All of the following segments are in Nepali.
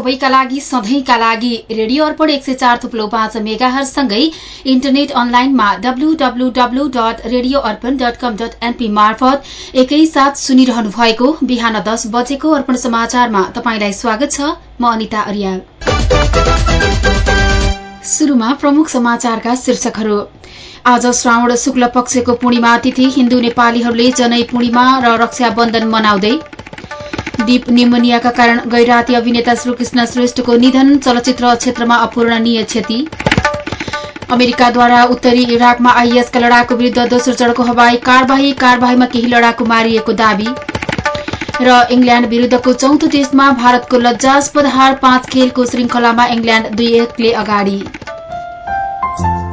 सबैका लागि सधैँका लागि रेडियो अर्पण एक सय चार थुप्लो पाँच मेगाहरूसँगै इन्टरनेट अनलाइनमा WWW dot radio Arpan dot com dot NP मार्फत एकैसाथ सुनिरहनु भएको बिहान दस बजेको अर्पण समाचारमा तपाईँलाई स्वागत छ। म अनिता अरियाल। आज श्रावण शुक्ल पक्षको पूर्णिमा तिथि हिन्दू नेपालीहरूले जनै पूर्णिमा र रक्षाबन्धन मनाउँदै डीप निमोनियाका कारण गैराती अभिनेता श्रीकृष्ण श्रेष्ठको निधन चलचित्र क्षेत्रमा अपूर्णनीय क्षति। अमेरिकाद्वारा उत्तरी इराकमा आइएसका लडाकु विरूद्ध दोस्रो चरणको हवाई कारवाही कारवाहीमा केही लडाकु मारिएको दावी। र इङ्ल्याण्ड विरूद्धको चौथो टेस्टमा भारतको लज्जास्पद हार पाँच खेलको श्रृंखलामा इङ्ल्याण्ड दुई एकले अगाडि।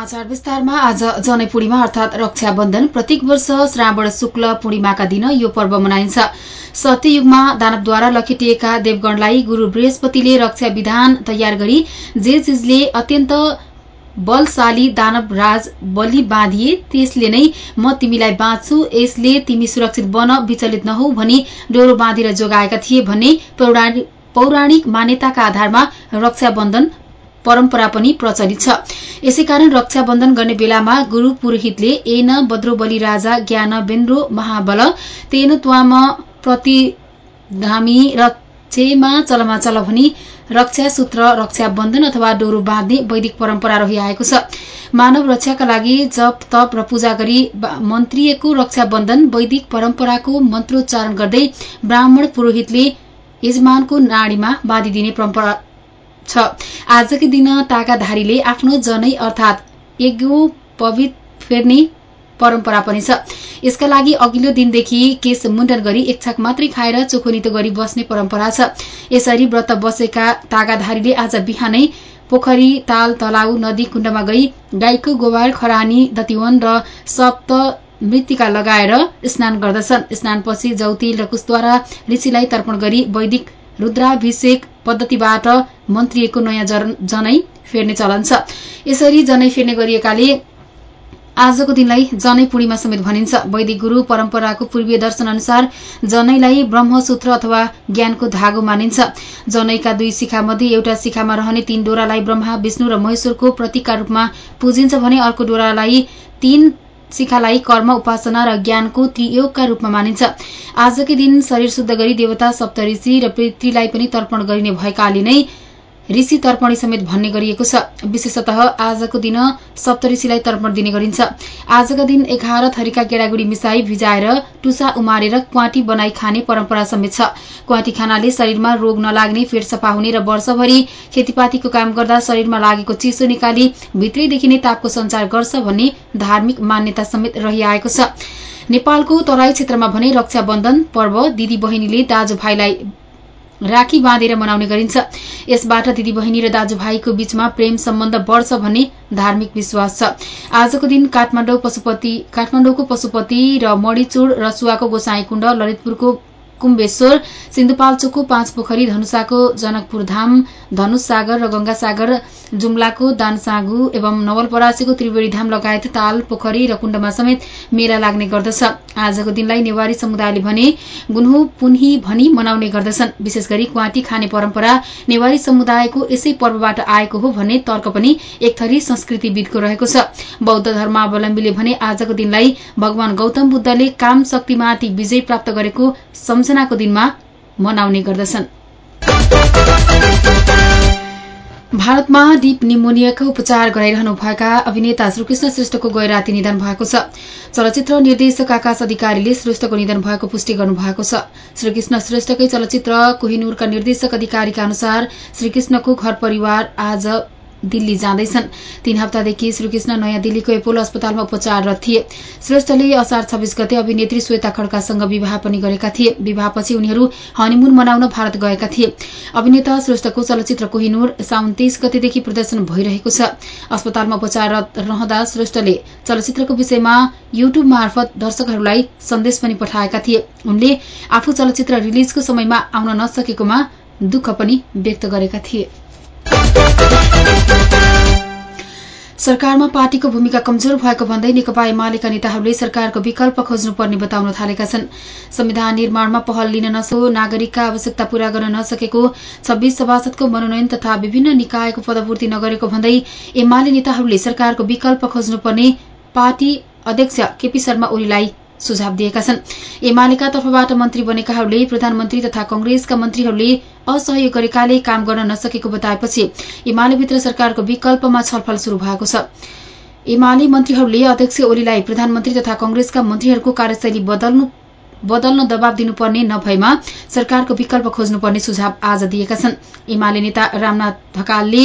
समाचार विस्तारमा आज जनै पूर्णिमा अर्थात रक्षाबन्धन। प्रत्येक वर्ष श्रावण शुक्ल पूर्णिमाका दिन यो पर्व मनाइन्छ। सत्ययुगमा दानवद्वारा लखेटिएका देवगणलाई गुरू बृहस्पतिले रक्षा विधान तयार गरी जे चिजले अत्यन्त बलशाली दानव राज बलि बाँधिए त्यसले नै म तिमीलाई बाँच्छु यसले तिमी सुरक्षित बन विचलित नहौ भनी डोरो बाँधेर जोगाएका थिए भन्ने पौराणिक मान्यताका आधारमा रक्षाबन्धन परम्परा पनि प्रचलित छ। यसै कारण रक्षाबन्धन गर्ने बेलामा गुरू पुरोहितले एन बद्रो राजा ज्ञान बेन्द्रो महाबल तेन त्वाम प्रतिधामी रक्षेमा चलमा चल भनी रक्षा सूत्र रक्षाबन्धन अथवा डोरो बाँध्ने वैदिक परम्परा रहिआएको छ। मानव रक्षाका लागि जप तप र पूजा गरी मन्त्रिएको रक्षाबन्धन वैदिक परम्पराको मन्त्रोच्चारण गर्दै ब्राह्मण पुरोहितले यजमानको नाडीमा बाँधिदिने परम्परा छ। आजकै दिन ताकाधारीले आफ्नो जनै अर्थात एगो पवित फेर्ने परम्परा पनि छ। यसका लागि अघिल्लो दिनदेखि केश मुण्डन गरी एक छाक मात्रै खाएर चोखोनितो गरी बस्ने परम्परा छ। यसरी व्रत बसेका तागाधारीले आज बिहानै पोखरी ताल तलाउ नदी कुण्डमा गई गाईको गोबर खरानी दतिवन र सप्त मृत्तिका लगाएर स्नान गर्दछन्। स्नानपछि जौतिल र कुशद्वारा ऋषिलाई तर्पण गरी वैदिक रुद्राभिषेक पद्धतिबाट मन्त्रिएको नयाँ जनै फेर्ने चलन छ। यसरी जनै फेर्ने गरिएकाले आजको दिनलाई जनै पूर्णिमा समेत भनिन्छ। वैदिक गुरू परम्पराको पूर्वीय दर्शन अनुसार जनैलाई ब्रह्मसूत्र अथवा ज्ञानको धागो मानिन्छ। जनैका दुई शिखा मध्ये एउटा शिखामा रहने तीन डोरालाई ब्रह्मा विष्णु र महेश्वरको प्रतीकका रूपमा पूजिन्छ भने अर्को डोरालाई तीन शिखालाई कर्म उपासना र ज्ञानको त्रियोगका रूपमा मानिन्छ। आजकै दिन शरीर शुद्ध गरी देवता सप्तऋषि र पृथ्वीलाई पनि तर्पण गरिने भएकाले नै ऋषि तर्पणी समेत भन्ने गरिएको छ। विशेषतः आजको दिन सप्तऋषिलाई तर्पण दिने गरिन्छ। आजका दिन एघार थरीका केडागुडी मिसाई भिजाएर टुसा उमारेर क्वाटी बनाई खाने परम्परा समेत छ। क्वाटी खानाले शरीरमा रोग नलाग्ने पेट सफा हुने र वर्षभरि खेतीपातीको काम गर्दा शरीरमा लागेको चिसो निकाली भित्रैदेखि नै तापको संचार गर्छ भन्ने धार्मिक मान्यता समेत रहिआएको छ। नेपालको तराई क्षेत्रमा भने रक्षाबन्धन पर्व दिदी बहिनीले दाजुभाइलाई राखी बाँधेर मनाउने गरिन्छ। यसबाट दिदी बहिनी र दाजुभाइको बीचमा प्रेम सम्बन्ध बढ्छ भन्ने धार्मिक विश्वास छ। आजको दिन काठमाडौँको पशुपति र मणिचुड रसुवाको गोसाईकुण्ड ललितपुरको कुम्बेश्वर सिन्धुपाल्चोकको पाँच पोखरी धनुषाको जनकपुर धाम धनुष सागर र गंगासागर जुम्लाको दानसागु एवं नवलपरासीको त्रिवेणी धाम लगायत ताल पोखरी र कुण्डमा समेत मेला लाग्ने गर्दछ। आजको दिनलाई नेवारी समुदायले भने गुन्हु पुन्ही भनी मनाउने गर्दछन्। विशेष गरी क्वाटी खाने परम्परा नेवारी समुदायको यसै पर्वबाट आएको हो भन्ने तर्क पनि एक थरी संस्कृतिविदको रहेको छ। बौद्ध धर्मावलम्बीले भने आजको दिनलाई भगवान गौतम बुद्धले काम शक्तिमाथि विजय प्राप्त गरेको सम्झनाको दिनमा मनाउने गर्दछन्। भारतमा डीप निमोनियाको उपचार गराइरहनुभएका अभिनेता श्रीकृष्ण श्रेष्ठको गैराती निधन भएको छ। चलचित्र निर्देशक आकाश अधिकारीले श्रेष्ठको निधन भएको पुष्टि गर्नुभएको छ। श्रीकृष्ण श्रेष्ठकै चलचित्र कोहिनूरका निर्देशक अधिकारीका अनुसार श्रीकृष्णको घर परिवार आज दिल्ली जाँदैछन्। तीन हप्तादेखि श्रीकृष्ण नयाँ दिल्लीको एपोलो अस्पतालमा उपचाररत थिए। श्रेष्ठले असार छब्बीस गते अभिनेत्री श्वेता खड्कासँग विवाह पनि गरेका थिए। विवाहपछि उनीहरू हनीमुन मनाउन भारत गएका थिए। अभिनेता श्रेष्ठको चलचित्र कोहिनूर साउन तेइस गतेदेखि प्रदर्शन भइरहेको छ। अस्पतालमा उपचाररत रहँदा श्रेष्ठले चलचित्रको विषयमा युट्युब मार्फत दर्शकहरूलाई सन्देश पनि पठाएका थिए। उनले आफू चलचित्र रिलिजको समयमा आउन नसकेकोमा दुःख पनि व्यक्त गरेका थिए। सरकारमा पार्टीको भूमिका कमजोर भएको भन्दै नेकपा एमालेका नेताहरूले सरकारको विकल्प खोज्नुपर्ने बताउन थालेका छन्। संविधान निर्माणमा पहल लिन नसो नागरिकका आवश्यकता पूरा गर्न नसकेको छब्बीस सभासदको मनोनयन तथा विभिन्न निकायको पदपूर्ति नगरेको भन्दै एमाले नेताहरूले सरकारको विकल्प खोज्नुपर्ने पार्टी अध्यक्ष केपी शर्मा ओलीलाई सुझाव दिएका छन्। एमालेका तर्फबाट मन्त्री बनेकाहरूले प्रधानमन्त्री तथा कंग्रेसका मन्त्रीहरूले असहयोग गरेकाले काम गर्न नसकेको बताएपछि एमालेभित्र सरकारको विकल्पमा छलफल शुरू भएको छ। एमाले मन्त्रीहरूले अध्यक्ष ओलीलाई प्रधानमन्त्री तथा कंग्रेसका मन्त्रीहरूको कार्यशैली बदल्नु बदल्न दबाव दिनुपर्ने नभएमा सरकारको विकल्प खोज्नुपर्ने सुझाव आज दिएका छन्। एमाले नेता रामनाथ ढकालले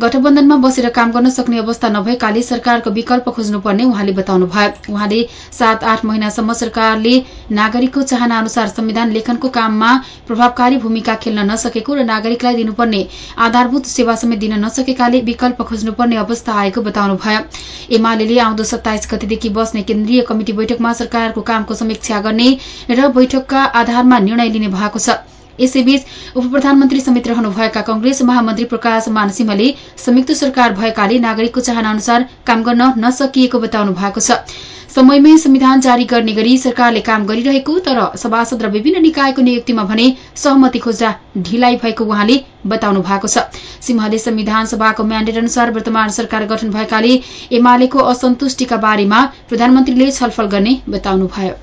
गठबन्धनमा बसेर काम गर्न सक्ने अवस्था नभएकाले सरकारको विकल्प खोज्नुपर्ने उहाँले बताउनु भयो उहाँले सात आठ महिनासम्म सरकारले नागरिकको चाहना अनुसार संविधान लेखनको काममा प्रभावकारी भूमिका खेल्न नसकेको र नागरिकलाई दिनुपर्ने आधारभूत सेवा समेत दिन नसकेकाले विकल्प खोज्नुपर्ने अवस्था आएको बताउनु भयो एमाले आउँदो सत्ताइस गतिदेखि बस्ने केन्द्रीय कमिटी बैठकमा सरकारको कामको समीक्षा गर्ने र बैठकका आधारमा निर्णय लिने भएको छ। यसैबीच उप प्रधानमन्त्री समेत रहनुभएका कंग्रेस महामन्त्री प्रकाश मानसिंहले संयुक्त सरकार भएकाले नागरिकको चाहना अनुसार काम गर्न नसकिएको बताउनु भएको छ। समयमै संविधान जारी गर्ने गरी सरकारले काम गरिरहेको तर सभासद र विभिन्न निकायको नियुक्तिमा भने सहमति खोज्दा ढिलाइ भएको उहाँले बताउनु भएको छ। सिंहले संविधान सभाको म्याण्डेट अनुसार वर्तमान सरकार गठन भएकाले एमालेको असन्तुष्टिका बारेमा प्रधानमन्त्रीले छलफल गर्ने बताउनुभयो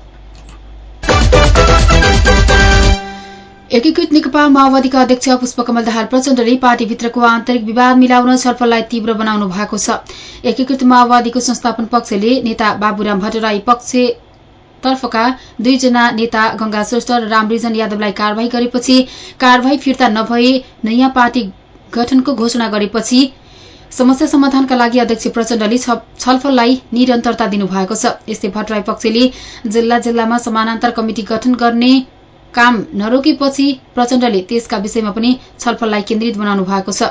एकीकृत नेकपा माओवादीका अध्यक्ष पुष्पकमल दाहाल प्रचण्डले पार्टीभित्रको आन्तरिक विवाद मिलाउन छलफललाई तीव्र बनाउनु भएको छ। एकीकृत माओवादीको संस्थापन पक्षले नेता बाबुराम भट्टराई पक्ष तर्फका दुईजना नेता गंगा श्रेष्ठ र रामरिजन यादवलाई कारवाही गरेपछि कारवाही फिर्ता नभए नयाँ पार्टी गठनको घोषणा गरेपछि समस्या समाधानका लागि अध्यक्ष प्रचण्डले छलफललाई निरन्तरता दिनुभएको छ। यस्तै भट्टराई पक्षले जिल्ला जिल्लामा समानान्तर कमिटी गठन गर्ने काम नरोकेपछि प्रचण्डले त्यसका विषयमा पनि छलफललाई केन्द्रित बनाउनु भएको छ।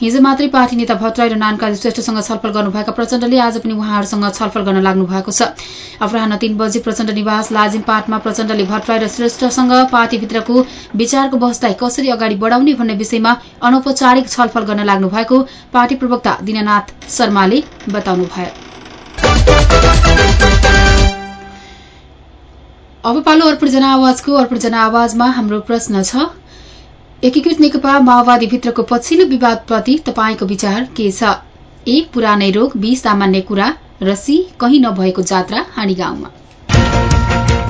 हिजो मात्रै पार्टी नेता भट्टराई र नानकाजी श्रेष्ठसँग छलफल गर्नुभएका प्रचण्डले आज पनि उहाँहरूसँग छलफल गर्न लाग्नु भएको छ। अपराह तीन बजे प्रचण्ड निवास लाजिम पाटमा प्रचण्डले भट्टराई र श्रेष्ठसँग पार्टीभित्रको विचारको बहसलाई कसरी अगाडि बढाउने भन्ने विषयमा अनौपचारिक छलफल गर्न लाग्नु भएको पार्टी प्रवक्ता दिननाथ शर्माले बताउनुभयो। अब पालो अर्पण जनआवाजको अर्पण जनआवाजमा हाम्रो प्रश्न छ। एकीकृत नेकपा माओवादीभित्रको पछिल्लो विवादप्रति तपाईँको विचार के छ? ए पुरानै रोग बी सामान्य कुरा र सी कहीँ नभएको जात्रा हानी गाउँमा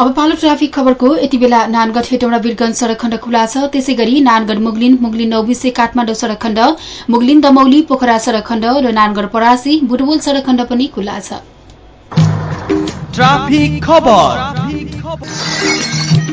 अब पालो ट्राफिक खबरको यति बेला नानगढ हेटौँडा वीरगंज सड़क खण्ड खुला छ। त्यसै गरी नानगढ मुगलिन मुगलिन नौबिसे काठमाडौँ सड़क खण्ड मुगलिन दमौली पोखरा सड़क खण्ड र नानगढ परासी बुटवल सड़क खण्ड पनि खुला छ।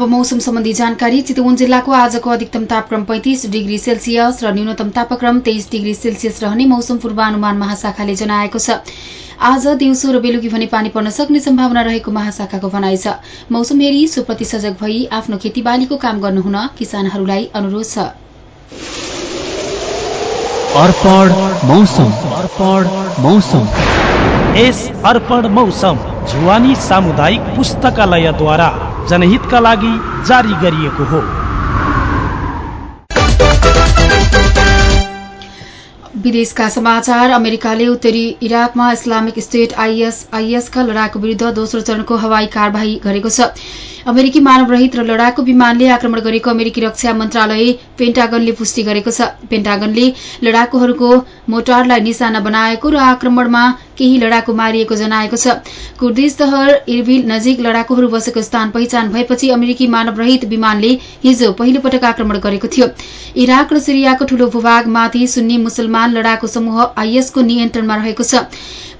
अब मौसम सम्बन्धी जानकारी चितवन जिल्लाको आजको अधिकतम तापक्रम पैंतिस डिग्री सेल्सियस र न्यूनतम तापक्रम तेइस डिग्री सेल्सियस रहने मौसम पूर्वानुमान महाशाखाले जनाएको छ। आज दिउँसो र बेलुकी भने पानी पर्न सक्ने सम्भावना रहेको महाशाखाको भनाइ छ। मौसम हेरी सुप्रति सजग भई आफ्नो खेतीबालीको काम गर्नुहुन किसानहरूलाई अनुरोध छ। अर्पण मौसम। अर्पण मौसम। यस अर्पण मौसम जुवानी सामुदायिक पुस्तकालयद्वारा। जनहितका लागि जारी गरिएको हो। विदेशका समाचार अमेरिकाले उत्तरी इराकमा इस्लामिक स्टेट आइएस आइएसका लडाकु विरूद्ध दोस्रो चरणको हवाई कार्यवाही गरेको छ। अमेरिकी मानवरहित र लडाकु विमानले आक्रमण गरेको अमेरिकी रक्षा मन्त्रालय पेन्टागनले पुष्टि गरेको छ। पेन्टागनले लडाकुहरूको मोटारलाई निशाना बनाएको र आक्रमणमा केही लडाकु मारिएको जनाएको छ। कुर्दिस सहर इरबिल नजिक लडाकुहरू बसेको स्थान पहिचान भएपछि अमेरिकी मानवरहित विमानले हिजो पहिलो पटक आक्रमण गरेको थियो। इराक र सिरियाको ठूलो भूभागमाथि सुन्नी मुसलमान लडाकु समूह आइएसको नियन्त्रणमा रहेको छ।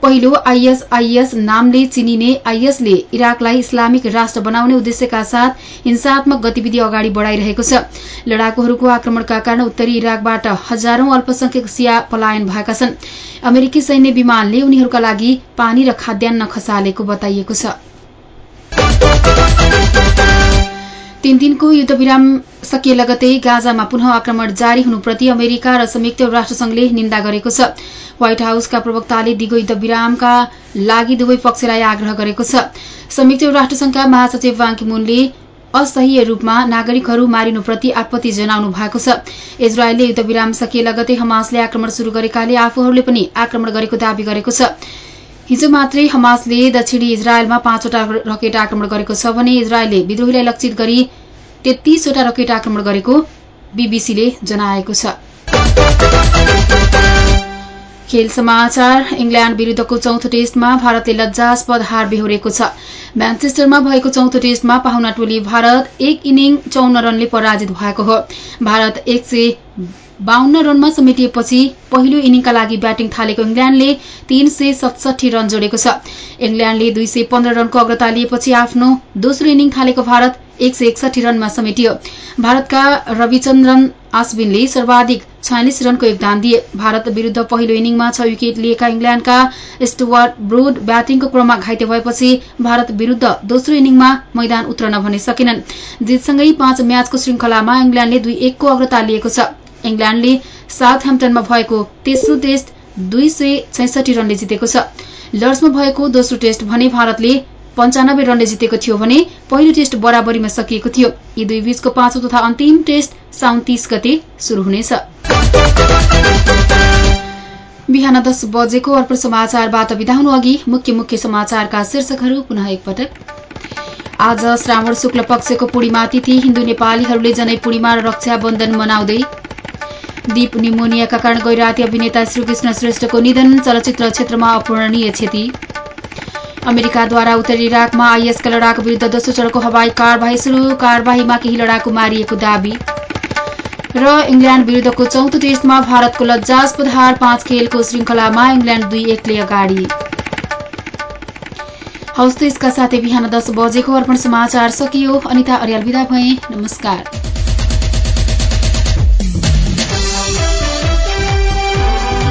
पहिलो आइएसआइएस नामले चिनिने आइएसले इराकलाई इस्लामिक राष्ट्र बनाउने उद्देश्यका साथ हिंसात्मक गतिविधि अगाडि बढ़ाइरहेको छ। लडाकुहरूको आक्रमणका कारण उत्तरी इराकबाट हजारौं अल्पसंख्यक सिया पलायन भएका छन्। अमेरिकी सैन्य विमानले उनीहरूका लागि पानी र खाद्यान्न खसालेको बताइएको छ। तीन दिनको युद्धविराम सकिए लगतै गाजामा पुनः आक्रमण जारी हुनुप्रति अमेरिका र संयुक्त राष्ट्रसंघले निन्दा गरेको छ। व्हाइट हाउसका प्रवक्ताले दिगो युद्धविरामका लागि दुवै पक्षलाई आग्रह गरेको छ। संयुक्त राष्ट्रसंघका महासचिव बाङ्कीमुनले असह्य रूपमा नागरिकहरू मारिनुप्रति आपत्ति जनाउनु भएको छ। इजरायलले युद्धविराम सकिए लगतै हमासले आक्रमण शुरू गरेकाले आफूहरूले पनि आक्रमण गरेको दावी गरेको छ। हिजो मात्रै हमासले दक्षिणी इजरायलमा पाँचवटा रकेट आक्रमण गरेको छ भने इजरायलले विद्रोहीलाई लक्षित गरी तेत्तीसवटा रकेट आक्रमण गरेको बीबीसीले जनाएको छ। खेल समाचार इङ्ल्याण्ड विरूद्धको चौथो टेस्टमा भारतले लज्जास्पद हार बेहोरेको छ। म्यान्चेस्टरमा भएको चौथो टेस्टमा पाहुना टोली भारत एक इनिङ चौन्न रनले पराजित भएको हो। भारत एक बाहन्न रनमा समेटिएपछि पहिलो इनिङका लागि ब्याटिङ थालेको इङ्ल्याण्डले तीन सय सतसठी रन जोडेको छ। इङ्ल्याण्डले दुई सय पन्ध्र रनको अग्रता लिएपछि आफ्नो दोस्रो इनिङ थालेको भारत एक सय एकसठी रनमा समेटियो। भारतका रविचन्द्रन आश्विनले सर्वाधिक छयालिस रनको योगदान दिए। भारत विरूद्ध पहिलो इनिङमा छ विकेट लिएका इङ्ल्याण्डका स्टुवार्ट ब्रुड ब्याटिङको क्रममा घाइते भएपछि भारत विरूद्ध दोस्रो इनिङमा मैदान उत्रन भने सकेनन्। जितसँगै पाँच म्याचको श्रृंखलामा इङ्ल्याण्डले दुई एकको अग्रता लिएको छ। इङ्ल्याण्डले साउथ हेम्पटनमा भएको तेस्रो टेस्ट दुई सय छैसठी रनले जितेको छ। लर्ड्समा भएको दोस्रो टेस्ट भने भारतले पञ्चानब्बे रनले जितेको थियो भने पहिलो टेस्ट बराबरीमा सकिएको थियो। यी दुई बीचको पाँचौं तथा अन्तिम टेस्ट साउन तीस गते शुरू हुनेछ। बिहान दस बजेको अर्पण समाचारबाट बिदा हुनु अघि मुख्य मुख्य समाचारका शीर्षकहरू पुनः एकपटक। आज श्रावण शुक्ल पक्षको पूर्णिमा तिथि हिन्दू नेपालीहरूले जनै पूर्णिमा र रक्षाबन्धन मनाउँदै दीप निमोनियाका कारण गैराती अभिनेता श्रीकृष्ण श्रेष्ठको निधन चलचित्र क्षेत्रमा अपूरणीय क्षति। अमेरिकाद्वारा उत्तरी इराकमा आइएसका लडाकु विरूद्ध दोस्रो चरणको हवाई कार्यवाही शुरू कार्यवाहीमा केही लडाकु मारिएको दावी। र इङ्ल्याण्ड विरूद्धको चौथो टेस्टमा भारतको लज्जास्पद हार पाँच खेलको श्रृङ्खलामा इङ्ल्याण्ड दुई एकले अगाडि। हौस् त यसका साथै बिहान दस बजेको अर्पण समाचार सकियो। अनिता अर्याल विदा भए। नमस्कार।